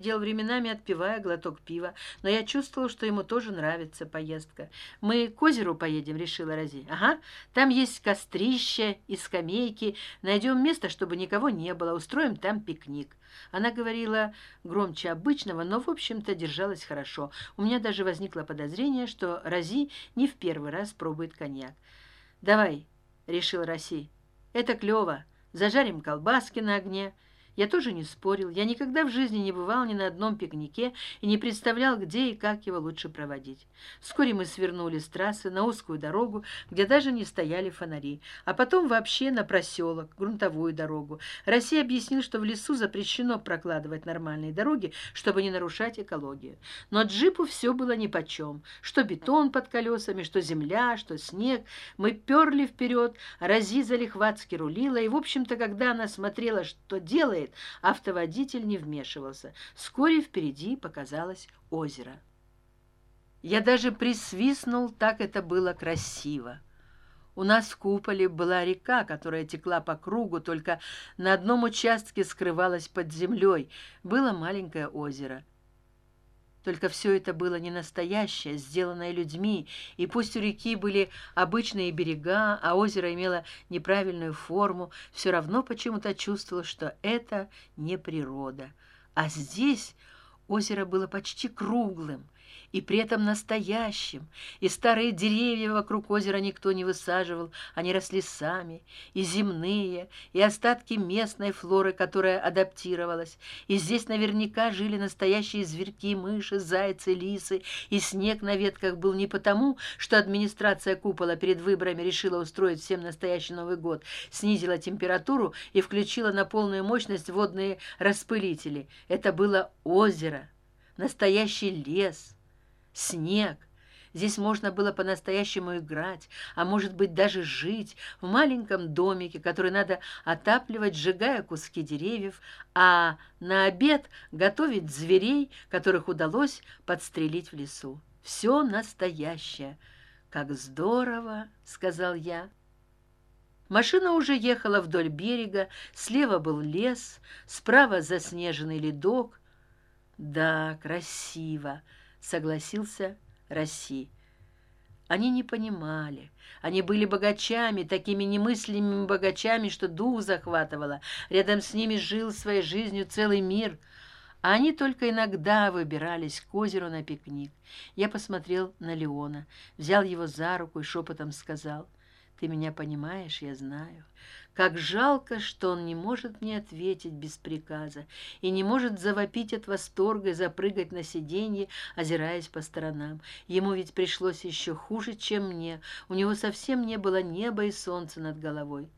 дел временами отпивая глоток пива. Но я чувствовал что ему тоже нравится поездка. Мы к озеру поедем решила рази ага там есть кострище и скамейки. Найдем место чтобы никого не было. Устроим там пикник она говорила громче обычного но в общем то держалась хорошо. У меня даже возникло подозрение что рази не в первый раз пробует коньяк. Давай решил раси это клево. Зажарим колбаски на огне я тоже не спорил. Я никогда в жизни не бывал ни на одном пикнике и не представлял где и как его лучше проводить. Вскоре мы свернули с трассы на узкую дорогу где даже не стояли фонари а потом вообще на проселок грунтовую дорогу. Россия объяснил что в лесу запрещено прокладывать нормальные дороги чтобы не нарушать экологию. Но джипу все было нипочем что бетон под колесами что земля что снег. Мы перли вперед рази залихватски рулила и в общем то когда она смотрела что делает делает автоводитель не вмешивался. Вскоре впереди показалось озеро. Я даже присвистнул так это было красиво. У нас в куполе была река которая текла по кругу только на одном участке скрывалась под землей. Было маленькое озеро только все это было не настоящее сделанное людьми и пусть у реки были обычные берега а озеро имело неправильную форму все равно почему то чувствовал что это не природа. А здесь озеро было почти круглым и при этом настоящим, и старые деревья вокруг озера никто не высаживал, они росли сами, и земные, и остатки местной флоры, которая адаптировалась, и здесь наверняка жили настоящие зверьки, мыши, зайцы, лисы, и снег на ветках был не потому, что администрация купола перед выборами решила устроить всем настоящий Новый год, снизила температуру и включила на полную мощность водные распылители. Это было озеро, настоящий лес снег. Здесь можно было по настоящему играть а может быть даже жить в маленьком домике который надо отапливать сжигая куски деревьев а на обед готовить зверей которых удалось подстрелить в лесу. Все настоящее. Как здорово сказал я. Машина уже ехала вдоль берега слева был лес справа заснеженный ледок. Да красиво согласился росси. Они не понимали. Они были богачами такими немыслимыми богачами что дух захватывало. Рядом с ними жил своей жизнью целый мир. А они только иногда выбирались к озеру на пикник. Я посмотрел на леона взял его за руку и шепотом сказал ты меня понимаешь я знаю. Как жалко что он не может мне ответить без приказа и не может завопить от восторга и запрыгать на сиденье озираясь по сторонам. Ему ведь пришлось еще хуже чем мне. У него совсем не было неба и солнца над головой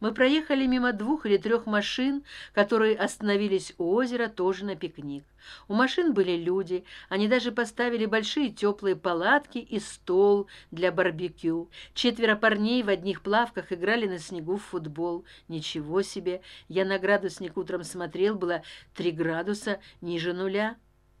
мы проехали мимо двух или трех машин которые остановились у озера тоже на пикник. У машин были люди они даже поставили большие теплые палатки и стол для барбекю. Четверо парней в одних плавках играли на снегу в футбол. Ничего себе! Я на градусник утром смотрел было три градуса ниже нуля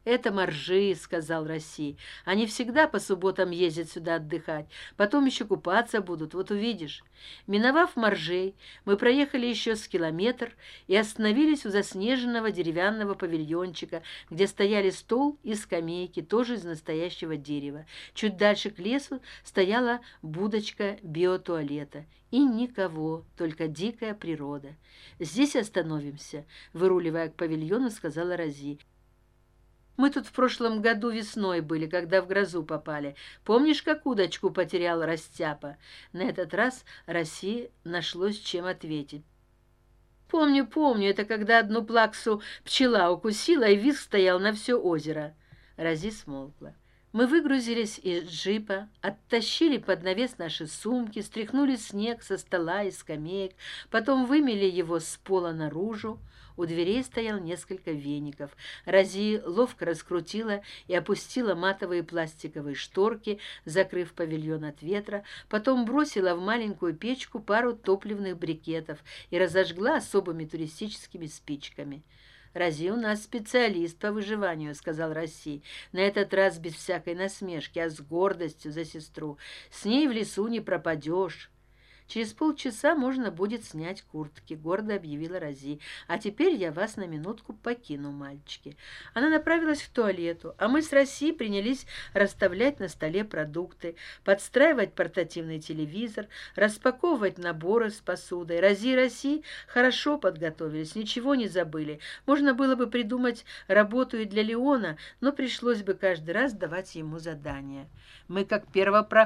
это моржи сказал россии они всегда по субботам ездят сюда отдыхать потом еще купаться будут вот увидишь миновав моржей мы проехали еще с километр и остановились у заснеженного деревянного павильончика где стояли стол и скамейки тоже из настоящего дерева. Чуть дальше к лесу стояла будочка биотуалета. И никого только дикая природа. Здесь остановимся выруливая к павильону сказала рази мы тут в прошлом году весной были когда в грозу попали. Помнишь как удочку потерял растяпа? На этот раз россии нашлось чем ответить. Помню помню это когда одну плаксу пчела укусила и виск стоял на все озеро. Рази смолкла мы выгрузились из джипа оттащили под навес наши сумки стряхнули снег со стола и скамеек потом вымели его с пола наружу. У дверей стоял несколько веников. Рази ловко раскрутила и опустила матовые пластиковые шторки закрыв павильон от ветра. Потом бросила в маленькую печку пару топливных брикетов и разожгла особыми туристическими спичками рази у нас специалист по выживанию сказал росси. На этот раз без всякой насмешки а с гордостью за сестру. С ней в лесу не пропадешь через полчаса можно будет снять куртки гордо объявила рози. А теперь я вас на минутку покину мальчики. Она направилась к туалету а мы с россией принялись расставлять на столе продукты подстраивать портативный телевизор распаковывать наборы с посудой. Рози роси хорошо подготовились ничего не забыли. Можно было бы придумать работу и для леона но пришлось бы каждый раз давать ему задание. Мы как первопроходцы